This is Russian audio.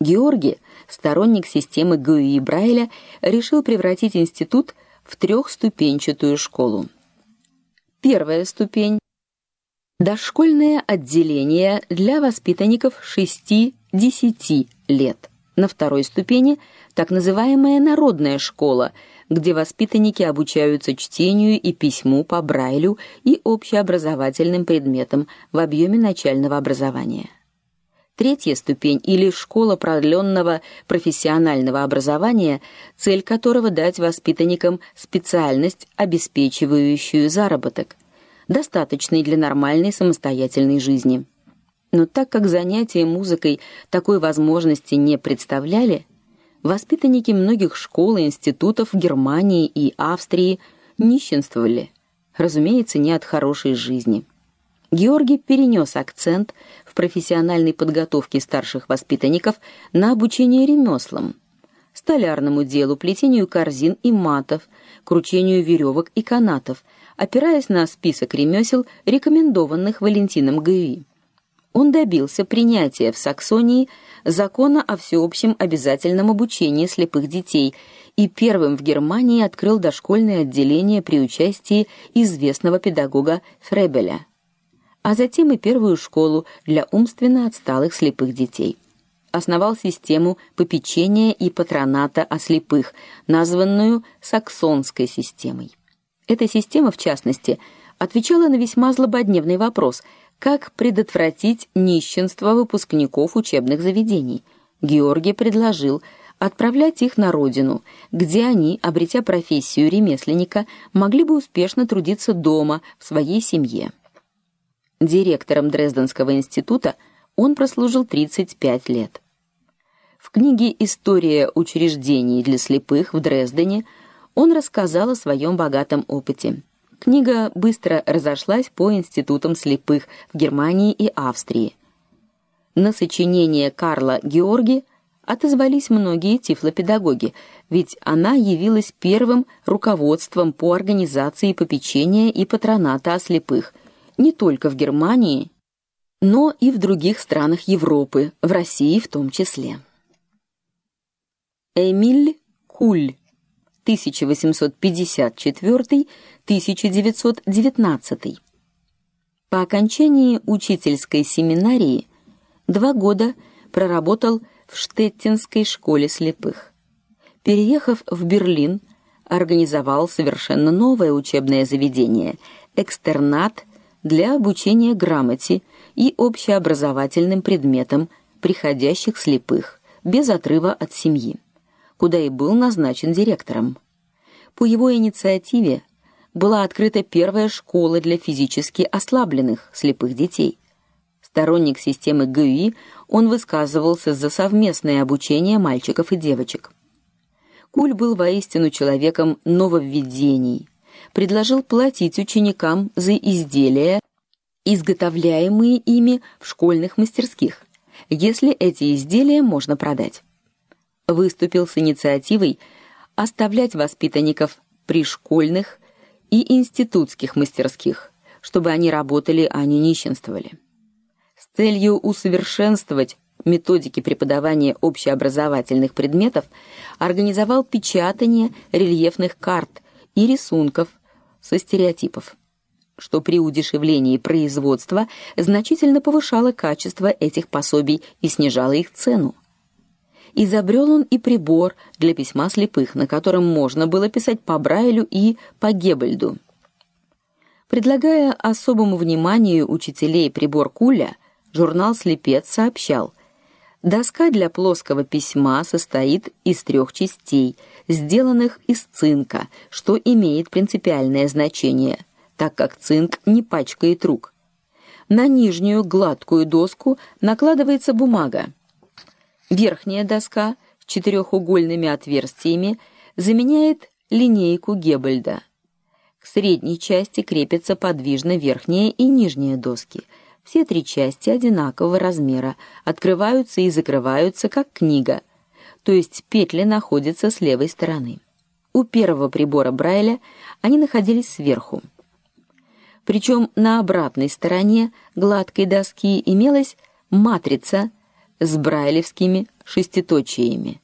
Георгий, сторонник системы Гюи и Брайля, решил превратить институт в трехступенчатую школу. Первая ступень дошкольное отделение для воспитанников 6-10 лет. На второй ступени так называемая народная школа, где воспитанники обучаются чтению и письму по Брайлю и общеобразовательным предметам в объеме начального образования. Третья ступень или школа продленного профессионального образования, цель которого дать воспитанникам специальность, обеспечивающую заработок, достаточный для нормальной самостоятельной жизни. Но так как занятия музыкой такой возможности не представляли, воспитанники многих школ и институтов Германии и Австрии нищенствовали, разумеется, не от хорошей жизни. Георгий перенес акцент в профессиональной подготовке старших воспитанников на обучение ремеслам: столярному делу, плетению корзин и матов, кручению веревок и канатов, опираясь на список ремесел, рекомендованных Валентином Гюи. Он добился принятия в Саксонии закона о всеобщем обязательном обучении слепых детей и первым в Германии открыл дошкольное отделение при участии известного педагога Фребеля а затем и первую школу для умственно отсталых слепых детей. Основал систему попечения и патроната о слепых, названную саксонской системой. Эта система, в частности, отвечала на весьма злободневный вопрос: как предотвратить нищенство выпускников учебных заведений. Георгий предложил отправлять их на родину, где они, обретя профессию ремесленника, могли бы успешно трудиться дома в своей семье. Директором Дрезденского института он прослужил 35 лет. В книге История учреждений для слепых в Дрездене он рассказал о своем богатом опыте. Книга быстро разошлась по институтам слепых в Германии и Австрии. На сочинение Карла Георги отозвались многие тифлопедагоги, ведь она явилась первым руководством по организации попечения и патроната о слепых – не только в Германии, но и в других странах Европы, в России в том числе. Эмиль Куль 1854-1919. По окончании учительской семинарии два года проработал в Штеттинской школе слепых. Переехав в Берлин, организовал совершенно новое учебное заведение экстернат для обучения грамоте и общеобразовательным предметам приходящих слепых без отрыва от семьи, куда и был назначен директором. По его инициативе была открыта первая школа для физически ослабленных слепых детей. Сторонник системы ГЮИ, он высказывался за совместное обучение мальчиков и девочек. Куль был воистину человеком нововведений предложил платить ученикам за изделия, изготовляемые ими в школьных мастерских, если эти изделия можно продать. Выступил с инициативой оставлять воспитанников при школьных и институтских мастерских, чтобы они работали, а не нищенствовали. С целью усовершенствовать методики преподавания общеобразовательных предметов организовал печатание рельефных карт и рисунков со стереотипов, что при удешевлении производства значительно повышало качество этих пособий и снижало их цену. Изобрел он и прибор для письма слепых, на котором можно было писать по Брайлю и по Геббельду. Предлагая особому вниманию учителей прибор Куля, журнал Слепец сообщал: Доска для плоского письма состоит из трех частей, сделанных из цинка, что имеет принципиальное значение, так как цинк не пачкает рук. На нижнюю гладкую доску накладывается бумага. Верхняя доска с четырехугольными отверстиями заменяет линейку Геббельда. К средней части крепятся подвижно верхняя и нижняя доски – все три части одинакового размера, открываются и закрываются как книга. То есть петли находятся с левой стороны. У первого прибора Брайля они находились сверху. Причем на обратной стороне гладкой доски имелась матрица с брайлевскими шеститочиями.